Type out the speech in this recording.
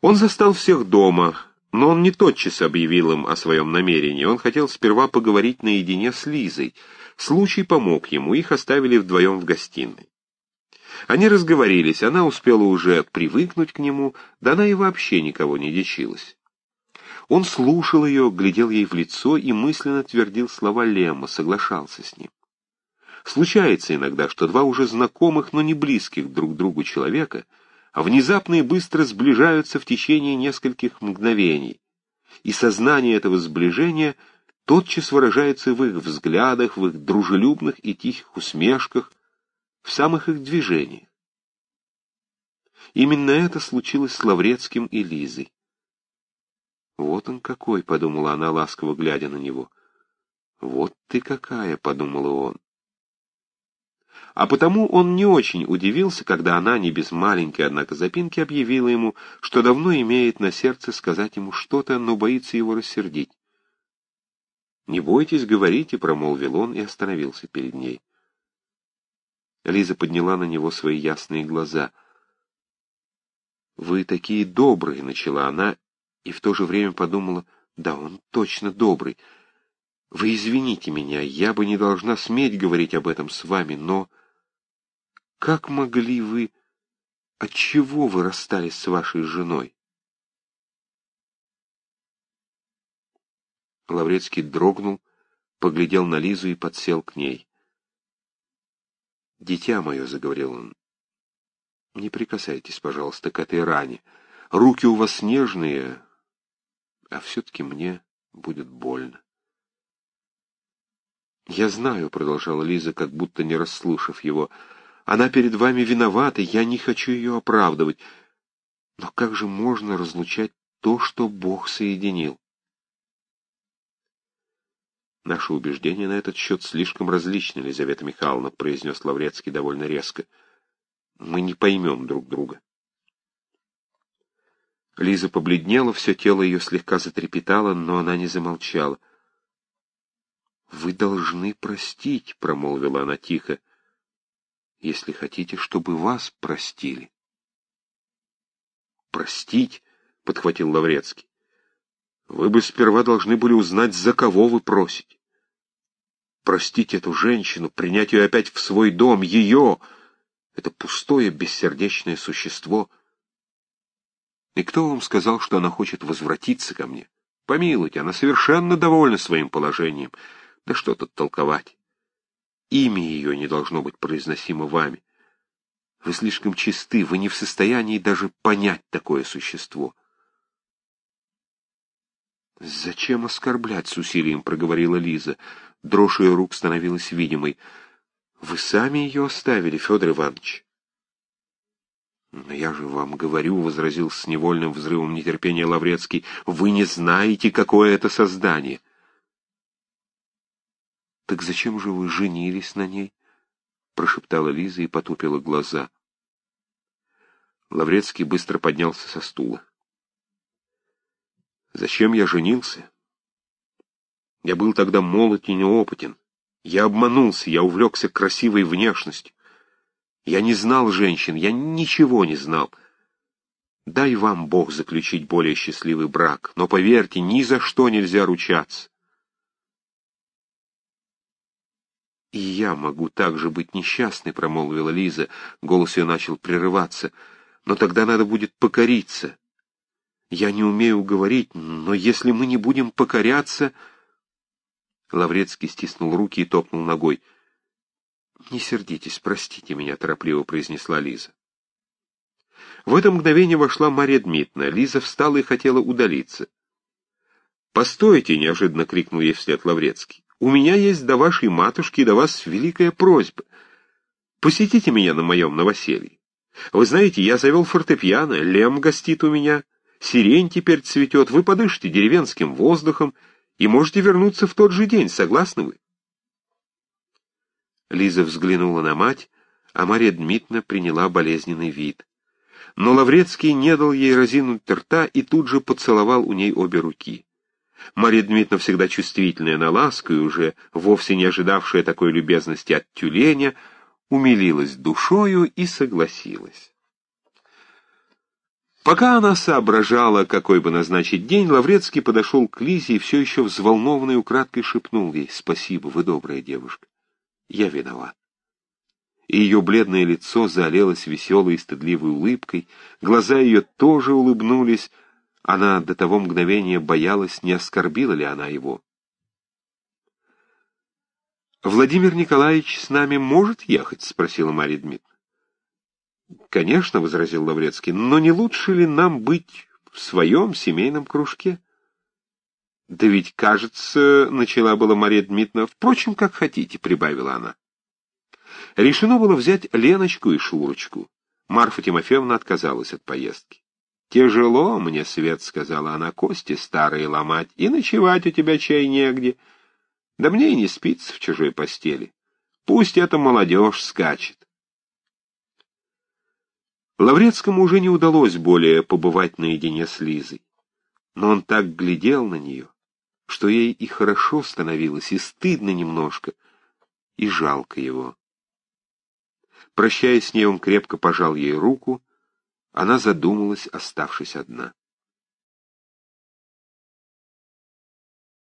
Он застал всех дома, но он не тотчас объявил им о своем намерении. Он хотел сперва поговорить наедине с Лизой. Случай помог ему, их оставили вдвоем в гостиной. Они разговорились, она успела уже привыкнуть к нему, да она и вообще никого не дичилась. Он слушал ее, глядел ей в лицо и мысленно твердил слова Лема, соглашался с ним. Случается иногда, что два уже знакомых, но не близких друг другу человека — внезапно и быстро сближаются в течение нескольких мгновений, и сознание этого сближения тотчас выражается в их взглядах, в их дружелюбных и тихих усмешках, в самых их движениях. Именно это случилось с Лаврецким и Лизой. «Вот он какой», — подумала она, ласково глядя на него. «Вот ты какая», — подумала он. А потому он не очень удивился, когда она, не без маленькой, однако, запинки, объявила ему, что давно имеет на сердце сказать ему что-то, но боится его рассердить. «Не бойтесь, говорите», — промолвил он и остановился перед ней. Лиза подняла на него свои ясные глаза. «Вы такие добрые», — начала она, и в то же время подумала, «да, он точно добрый. Вы извините меня, я бы не должна сметь говорить об этом с вами, но...» Как могли вы... Отчего вы расстались с вашей женой? Лаврецкий дрогнул, поглядел на Лизу и подсел к ней. «Дитя мое», — заговорил он, — «не прикасайтесь, пожалуйста, к этой ране. Руки у вас нежные, а все-таки мне будет больно». «Я знаю», — продолжала Лиза, как будто не расслышав его, — она перед вами виновата, я не хочу ее оправдывать. Но как же можно разлучать то, что Бог соединил? Наши убеждения на этот счет слишком различны, Елизавета Михайловна, произнес Лаврецкий довольно резко. Мы не поймем друг друга. Лиза побледнела, все тело ее слегка затрепетало, но она не замолчала. «Вы должны простить», — промолвила она тихо если хотите, чтобы вас простили. «Простить?» — подхватил Лаврецкий. «Вы бы сперва должны были узнать, за кого вы просите. Простить эту женщину, принять ее опять в свой дом, ее, это пустое, бессердечное существо. И кто вам сказал, что она хочет возвратиться ко мне? Помилуйте, она совершенно довольна своим положением. Да что тут толковать? Имя ее не должно быть произносимо вами. Вы слишком чисты, вы не в состоянии даже понять такое существо. «Зачем оскорблять?» — с усилием проговорила Лиза. Дрожь ее рук становилась видимой. «Вы сами ее оставили, Федор Иванович». «Но я же вам говорю», — возразил с невольным взрывом нетерпения Лаврецкий, — «вы не знаете, какое это создание». «Так зачем же вы женились на ней?» — прошептала Лиза и потупила глаза. Лаврецкий быстро поднялся со стула. «Зачем я женился? Я был тогда молод и неопытен. Я обманулся, я увлекся красивой внешностью. Я не знал женщин, я ничего не знал. Дай вам Бог заключить более счастливый брак, но, поверьте, ни за что нельзя ручаться. «И я могу также быть несчастной», — промолвила Лиза. Голос ее начал прерываться. «Но тогда надо будет покориться. Я не умею говорить, но если мы не будем покоряться...» Лаврецкий стиснул руки и топнул ногой. «Не сердитесь, простите меня», — торопливо произнесла Лиза. В это мгновение вошла Марья Дмитриевна. Лиза встала и хотела удалиться. «Постойте!» — неожиданно крикнул ей вслед Лаврецкий. У меня есть до вашей матушки и до вас великая просьба. Посетите меня на моем новоселье. Вы знаете, я завел фортепиано, Лем гостит у меня, сирень теперь цветет, вы подышите деревенским воздухом и можете вернуться в тот же день, согласны вы? Лиза взглянула на мать, а Марья Дмитриевна приняла болезненный вид. Но Лаврецкий не дал ей разинуть рта и тут же поцеловал у ней обе руки. Марья Дмитриевна, всегда чувствительная на ласку и уже вовсе не ожидавшая такой любезности от тюленя, умилилась душою и согласилась. Пока она соображала, какой бы назначить день, Лаврецкий подошел к Лизе и все еще взволнованный украдкой шепнул ей «Спасибо, вы добрая девушка. Я виноват». И ее бледное лицо залилось веселой и стыдливой улыбкой, глаза ее тоже улыбнулись, она до того мгновения боялась, не оскорбила ли она его. «Владимир Николаевич с нами может ехать?» — спросила Марья Дмитриевна. «Конечно», — возразил Лаврецкий, — «но не лучше ли нам быть в своем семейном кружке?» «Да ведь, кажется, — начала была Мария Дмитриевна, — впрочем, как хотите», — прибавила она. Решено было взять Леночку и Шурочку. Марфа Тимофеевна отказалась от поездки. «Тяжело мне, Свет», — сказала она, — «кости старые ломать, и ночевать у тебя чай негде. Да мне и не спится в чужой постели. Пусть эта молодежь скачет». Лаврецкому уже не удалось более побывать наедине с Лизой. Но он так глядел на нее, что ей и хорошо становилось, и стыдно немножко, и жалко его. Прощаясь с ней, он крепко пожал ей руку, она задумалась, оставшись одна.